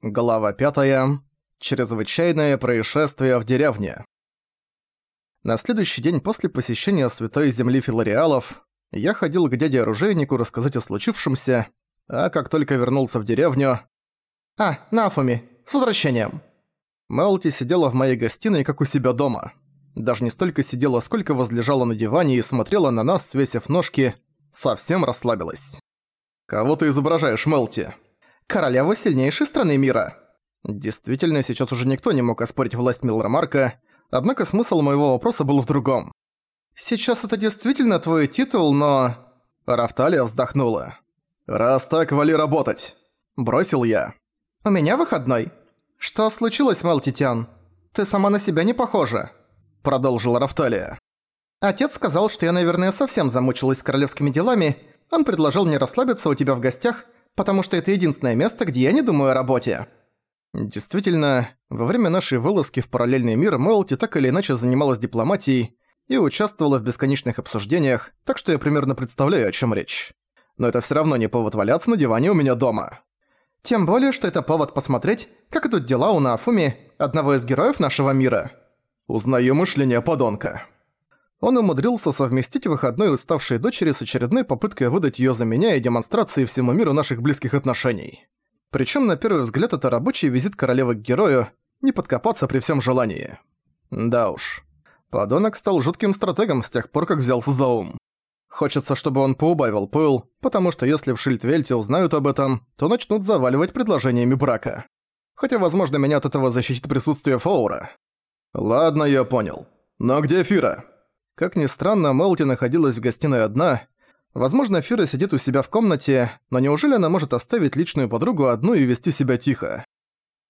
Глава 5. Чрезвычайное происшествие в деревне. На следующий день после посещения Святой Земли Филариалов я ходил к дяде-оружейнику рассказать о случившемся, а как только вернулся в деревню... «А, Нафуми, с возвращением!» Мелти сидела в моей гостиной, как у себя дома. Даже не столько сидела, сколько возлежала на диване и смотрела на нас, свесив ножки, совсем расслабилась. «Кого ты изображаешь, Мелти?» Королеву сильнейшей страны мира. Действительно, сейчас уже никто не мог оспорить власть Милрамарка, однако смысл моего вопроса был в другом. «Сейчас это действительно твой титул, но...» Рафталия вздохнула. «Раз так, вали работать!» Бросил я. «У меня выходной. Что случилось, Мелтитян? Ты сама на себя не похожа», продолжила Рафталия. «Отец сказал, что я, наверное, совсем замучилась с королевскими делами. Он предложил мне расслабиться у тебя в гостях, потому что это единственное место, где я не думаю о работе». Действительно, во время нашей вылазки в параллельный мир Мелти так или иначе занималась дипломатией и участвовала в бесконечных обсуждениях, так что я примерно представляю, о чем речь. Но это все равно не повод валяться на диване у меня дома. Тем более, что это повод посмотреть, как идут дела у Наафуми, одного из героев нашего мира. Узнаю мышление подонка. Он умудрился совместить выходной уставшей дочери с очередной попыткой выдать её за меня и демонстрацией всему миру наших близких отношений. Причём на первый взгляд это рабочий визит королевы к герою, не подкопаться при всем желании. Да уж. Подонок стал жутким стратегом с тех пор, как взялся за ум. Хочется, чтобы он поубавил пыл, потому что если в Шильдвельте узнают об этом, то начнут заваливать предложениями брака. Хотя, возможно, меня от этого защитит присутствие Фоура. Ладно, я понял. Но где Фира? Как ни странно, Мелти находилась в гостиной одна. Возможно, Фира сидит у себя в комнате, но неужели она может оставить личную подругу одну и вести себя тихо?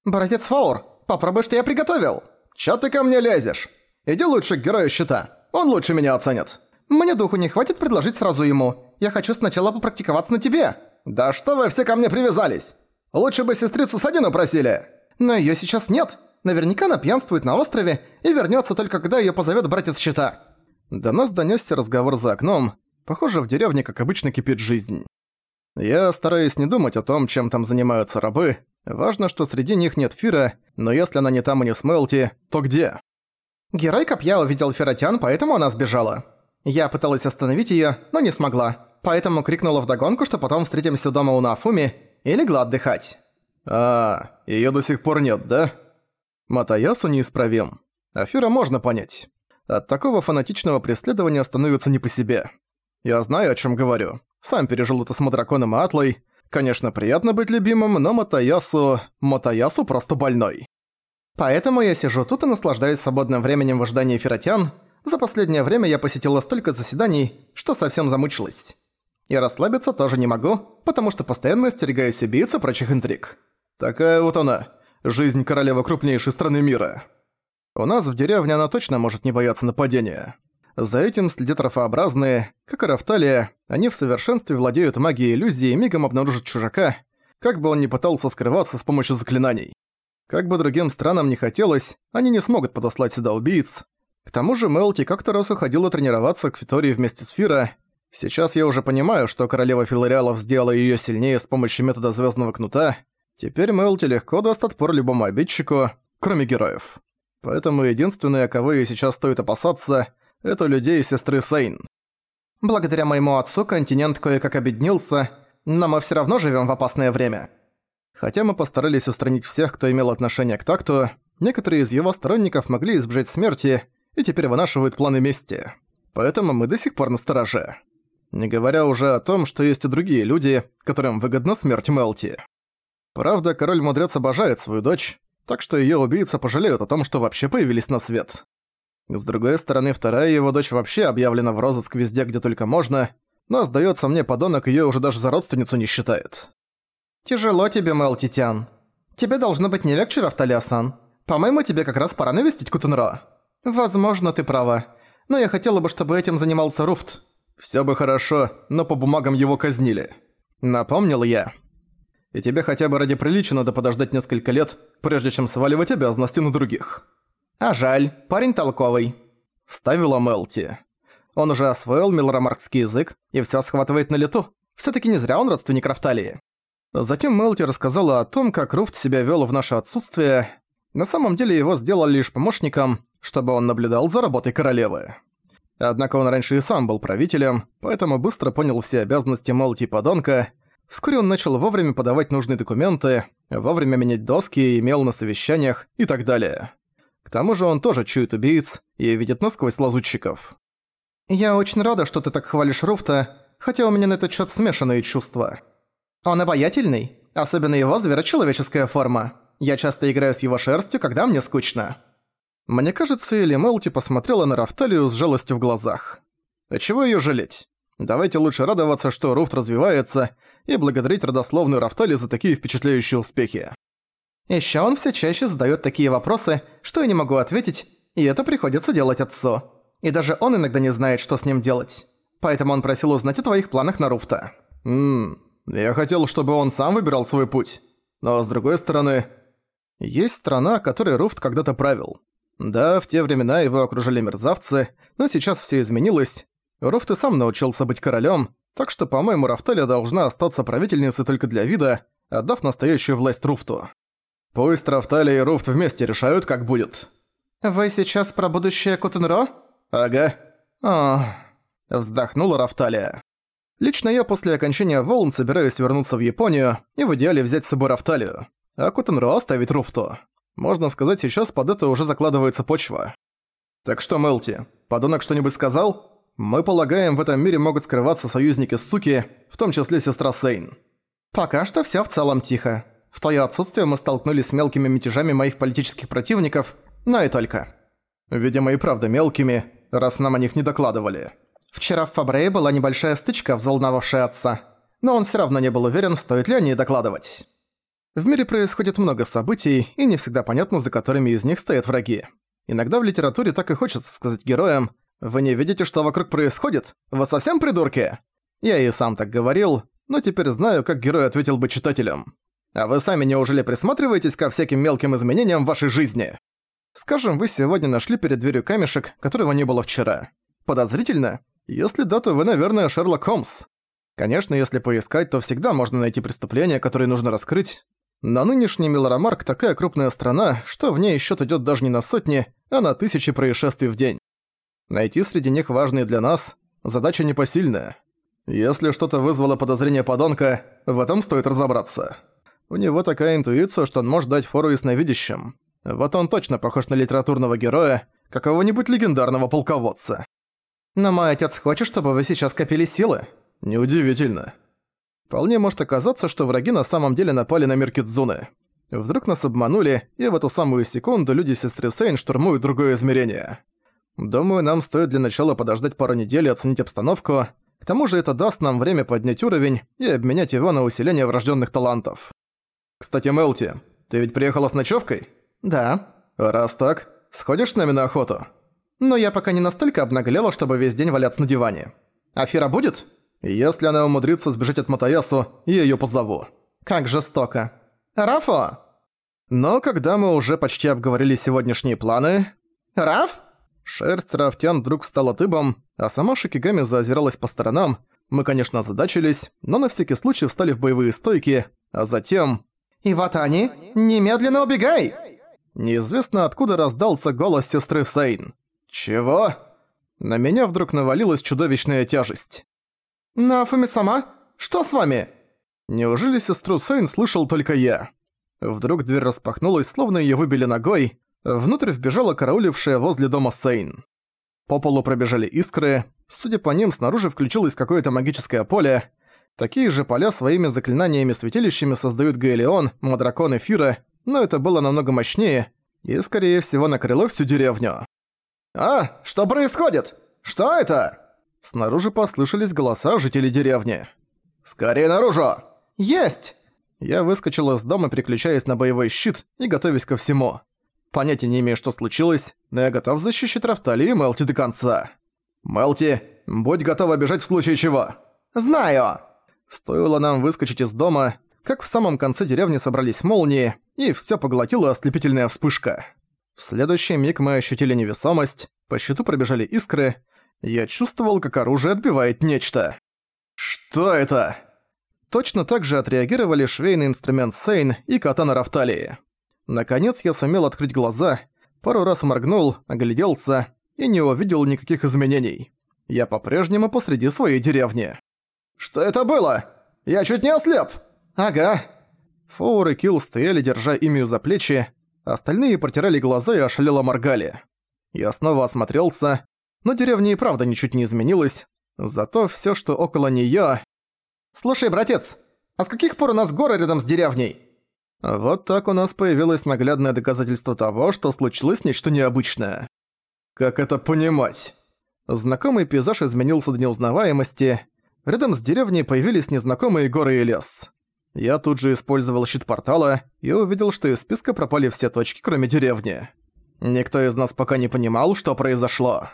«Братец Фаур, попробуй, что я приготовил!» «Чё ты ко мне лезешь? Иди лучше к герою щита, он лучше меня оценит!» «Мне духу не хватит предложить сразу ему. Я хочу сначала попрактиковаться на тебе!» «Да что вы все ко мне привязались? Лучше бы сестрицу Садину просили!» «Но её сейчас нет. Наверняка она пьянствует на острове и вернётся только когда её позовёт братец щита». До нас донёсся разговор за окном. Похоже, в деревне, как обычно, кипит жизнь. Я стараюсь не думать о том, чем там занимаются рабы. Важно, что среди них нет Фира, но если она не там и не с Мелти, то где? Герой Копья увидел Фератян, поэтому она сбежала. Я пыталась остановить её, но не смогла. Поэтому крикнула вдогонку, что потом встретимся дома у Нафуми, и легла отдыхать. А, её до сих пор нет, да? Матаясу неисправим. Афира можно понять. От такого фанатичного преследования становится не по себе. Я знаю, о чем говорю. Сам пережил это с Мадраконом и Атлой. Конечно, приятно быть любимым, но Матаясу... Матаясу просто больной. Поэтому я сижу тут и наслаждаюсь свободным временем в ожидании Феротян. За последнее время я посетила столько заседаний, что совсем замучилась. И расслабиться тоже не могу, потому что постоянно остерегаюсь убийц и прочих интриг. Такая вот она, жизнь королевы крупнейшей страны мира. У нас в деревне она точно может не бояться нападения. За этим следят рафообразные, как и Рафталия, они в совершенстве владеют магией иллюзии и мигом обнаружат чужака, как бы он ни пытался скрываться с помощью заклинаний. Как бы другим странам не хотелось, они не смогут подослать сюда убийц. К тому же Мелти как-то раз уходила тренироваться к Фитории вместе с Фира. Сейчас я уже понимаю, что королева Филариалов сделала её сильнее с помощью метода звездного кнута. Теперь Мелти легко даст отпор любому обидчику, кроме героев. Поэтому единственное, кого ей сейчас стоит опасаться, это людей сестры Сейн. Благодаря моему отцу континент кое-как объединился, но мы всё равно живём в опасное время. Хотя мы постарались устранить всех, кто имел отношение к такту, некоторые из его сторонников могли избежать смерти и теперь вынашивают планы мести. Поэтому мы до сих пор на стороже. Не говоря уже о том, что есть и другие люди, которым выгодна смерть Мелти. Правда, король-мудрец обожает свою дочь, так что её убийца пожалеют о том, что вообще появились на свет. С другой стороны, вторая его дочь вообще объявлена в розыск везде, где только можно, но, сдаётся мне, подонок её уже даже за родственницу не считает. «Тяжело тебе, Мэл Титян. Тебе должно быть не легче, Рафталиасан. По-моему, тебе как раз пора навестить Кутенро. Возможно, ты права. Но я хотела бы, чтобы этим занимался Руфт. Всё бы хорошо, но по бумагам его казнили. Напомнил я и тебе хотя бы ради приличия надо подождать несколько лет, прежде чем сваливать обязанности на других». «А жаль, парень толковый», — вставила Мелти. Он уже освоил милромаркский язык и всё схватывает на лету. Всё-таки не зря он родственник Рафталии. Затем Мелти рассказала о том, как Руфт себя вел в наше отсутствие. На самом деле его сделали лишь помощником, чтобы он наблюдал за работой королевы. Однако он раньше и сам был правителем, поэтому быстро понял все обязанности Мелти подонка. Вскоре он начал вовремя подавать нужные документы, вовремя менять доски, и имел на совещаниях и так далее. К тому же он тоже чует убийц и видит насквозь лазутчиков. «Я очень рада, что ты так хвалишь Руфта, хотя у меня на этот счет смешанные чувства. Он обаятельный, особенно его зверочеловеческая форма. Я часто играю с его шерстью, когда мне скучно». Мне кажется, или Мелти посмотрела на Рафталию с жалостью в глазах. А чего её жалеть? Давайте лучше радоваться, что Руфт развивается, и благодарить родословную Рафтали за такие впечатляющие успехи. Ещё он все чаще задаёт такие вопросы, что я не могу ответить, и это приходится делать отцу. И даже он иногда не знает, что с ним делать. Поэтому он просил узнать о твоих планах на Руфта. Ммм, я хотел, чтобы он сам выбирал свой путь. Но с другой стороны, есть страна, которой Руфт когда-то правил. Да, в те времена его окружали мерзавцы, но сейчас все изменилось. Руфт и сам научился быть королем, так что, по-моему, Рафталия должна остаться правительницей только для вида, отдав настоящую власть Руфту. Пусть Рафталия и Руфт вместе решают, как будет. «Вы сейчас про будущее Кутенро?» «Ага». «Ох...» – вздохнула Рафталия. «Лично я после окончания волн собираюсь вернуться в Японию и в идеале взять с собой Рафталию, а Кутенро оставить Руфту. Можно сказать, сейчас под это уже закладывается почва. Так что, Мелти, подонок что-нибудь сказал? Мы полагаем, в этом мире могут скрываться союзники суки, в том числе сестра Сейн. Пока что всё в целом тихо. В твоё отсутствие мы столкнулись с мелкими мятежами моих политических противников, но и только. Видимо, и правда мелкими, раз нам о них не докладывали. Вчера в Фабрее была небольшая стычка, взволновавшая отца. Но он всё равно не был уверен, стоит ли о ней докладывать. В мире происходит много событий, и не всегда понятно, за которыми из них стоят враги. Иногда в литературе так и хочется сказать героям «Вы не видите, что вокруг происходит? Вы совсем придурки?» Я и сам так говорил, но теперь знаю, как герой ответил бы читателям. А вы сами неужели присматриваетесь ко всяким мелким изменениям в вашей жизни? Скажем, вы сегодня нашли перед дверью камешек, которого не было вчера. Подозрительно? Если да, то вы, наверное, Шерлок Холмс. Конечно, если поискать, то всегда можно найти преступления, которые нужно раскрыть, на нынешний Милорамарк такая крупная страна, что в ней счет идет даже не на сотни, а на тысячи происшествий в день. Найти среди них важные для нас – задача непосильная. Если что-то вызвало подозрение подонка, в этом стоит разобраться. У него такая интуиция, что он может дать фору ясновидящим. Вот он точно похож на литературного героя, какого-нибудь легендарного полководца. Но мой отец хочет, чтобы вы сейчас копили силы. Неудивительно. Вполне может оказаться, что враги на самом деле напали на мир Кидзуны. Вдруг нас обманули, и в эту самую секунду люди сестры Сейн штурмуют другое измерение. Думаю, нам стоит для начала подождать пару недель и оценить обстановку. К тому же это даст нам время поднять уровень и обменять его на усиление врожденных талантов. Кстати, Мелти, ты ведь приехала с ночевкой? Да. Раз так, сходишь с нами на охоту? Но я пока не настолько обнаглела, чтобы весь день валяться на диване. Афира будет? Если она умудрится сбежать от Матаясу, я её позову. Как жестоко. Рафо! Но когда мы уже почти обговорили сегодняшние планы... Раф? Шерсть Рафтян вдруг стала тыбом, а сама Шикигами заозиралась по сторонам. Мы, конечно, озадачились, но на всякий случай встали в боевые стойки, а затем... «Иватани, немедленно убегай!» Неизвестно откуда раздался голос сестры Сейн. «Чего?» На меня вдруг навалилась чудовищная тяжесть. «Нафуми-сама? Что с вами?» Неужели сестру Сейн слышал только я? Вдруг дверь распахнулась, словно её выбили ногой. Внутрь вбежала караулившая возле дома Сейн. По полу пробежали искры. Судя по ним, снаружи включилось какое-то магическое поле. Такие же поля своими заклинаниями-святилищами создают Гаэлеон, Мадракон и Фира, но это было намного мощнее и, скорее всего, накрыло всю деревню. «А, что происходит? Что это?» Снаружи послышались голоса жителей деревни. «Скорее наружу!» «Есть!» Я выскочил из дома, переключаясь на боевой щит и готовясь ко всему. Понятия не имею, что случилось, но я готов защищать Рафтали и Мелти до конца. «Мелти, будь готова бежать в случае чего!» «Знаю!» Стоило нам выскочить из дома, как в самом конце деревни собрались молнии, и всё поглотила ослепительная вспышка. В следующий миг мы ощутили невесомость, по щиту пробежали искры, я чувствовал, как оружие отбивает нечто. «Что это?» Точно так же отреагировали швейный инструмент Сейн и катана Рафталии. Наконец я сумел открыть глаза, пару раз моргнул, огляделся и не увидел никаких изменений. Я по-прежнему посреди своей деревни. «Что это было? Я чуть не ослеп!» «Ага». Фоур и Килл стояли, держа имя за плечи, остальные протирали глаза и ошалело моргали. Я снова осмотрелся, но деревня и правда ничуть не изменилась, зато всё, что около неё... «Слушай, братец, а с каких пор у нас горы рядом с деревней?» Вот так у нас появилось наглядное доказательство того, что случилось нечто необычное. Как это понимать? Знакомый пейзаж изменился до неузнаваемости. Рядом с деревней появились незнакомые горы и лес. Я тут же использовал щит портала и увидел, что из списка пропали все точки, кроме деревни. Никто из нас пока не понимал, что произошло.